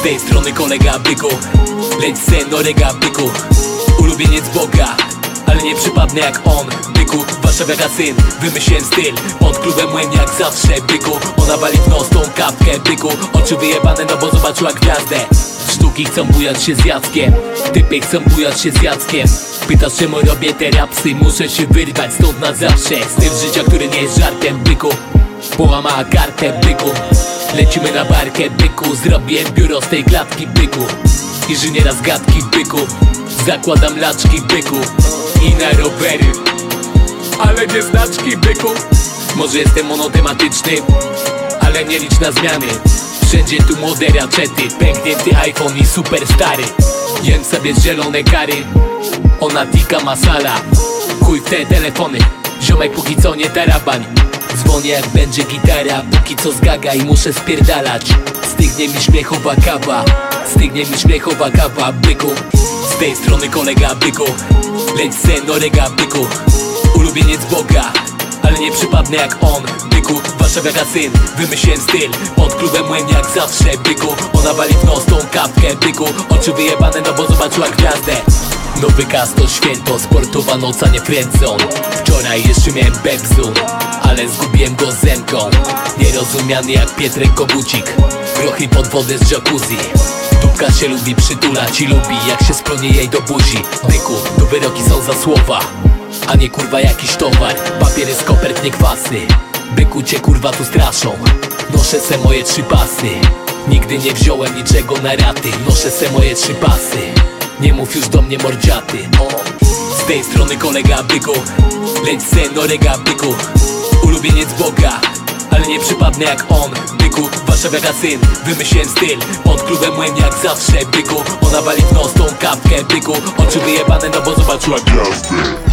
Z tej strony kolega byku. Leć sen orega byku Ulubieniec Boga ale nie przypadnę jak on Byku, warszawiaka syn, wymyśliłem styl. Pod klubem młyn jak zawsze byku. Ona wali w nos tą kapkę byku. Oczy wyjebane no bo zobaczyła gwiazdę. Sztuki chcą bujać się z Jackiem. Typy chcą bujać się z Jackiem. Pytasz czemu robię te rapsy? Muszę się wyrwać stąd na zawsze. Styl życia, który nie jest żartem byku. Połamała kartę byku Lecimy na barkę byku Zrobiłem biuro z tej klatki byku. Inżyniera z gadki byku Zakładam laczki byku. I na rowery Ale nie znaczki byku. Może jestem monotematyczny Ale nie licz na zmiany. Wszędzie tu młode raczety Pęknięty iPhone i super stary Jem sobie zielone kary Ona tika masala Chuj w te telefony Ziomek póki co nie tarabań Dzwonię jak będzie gitara Póki co zgaga i muszę spierdalać. Stygnie mi śmiechowa kawa Stygnie mi śmiechowa kawa Byku. Z tej strony kolega byku Leć sen orega byku. Ulubieniec Boga ale nie przypadnę jak on Byku, warszawiaka syn, wymyśliłem styl Pod klubem młyn jak zawsze byku. Ona wali w nos tą kapkę byku. Oczy wyjebane no bo zobaczyła gwiazdę. Nowy gaz to święto, sportowa noc, a nie friendzone Wczoraj jeszcze miałem bebzun Ale zgubiłem go zemką Nierozumiany jak Pietrek Kogucik Grochy pod wodę z jacuzzi. Dupka się lubi przytulać i lubi jak się sklonie jej do buzi. Byku, tu wyroki są za słowa. A nie kurwa jakiś towar Papiery z kopert, nie kwasy Byku cię kurwa tu straszą. Noszę se moje trzy pasy. Nigdy nie wziąłem niczego na raty. Noszę se moje trzy pasy. Nie mów już do mnie mordziaty. Z tej strony kolega byku. Leć sen orega byku Ulubieniec Boga ale nie przypadnę jak on. Byku, warszawiaka syn, wymyśliłem styl. Pod klubem młyn jak zawsze byku. Ona wali w nos tą kapkę byku. Oczy wyjebane no bo zobaczyła Gwiazdy